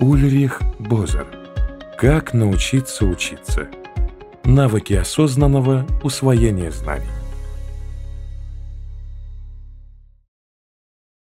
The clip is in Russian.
Ульрих Бозер. Как научиться учиться. Навыки осознанного усвоения знаний.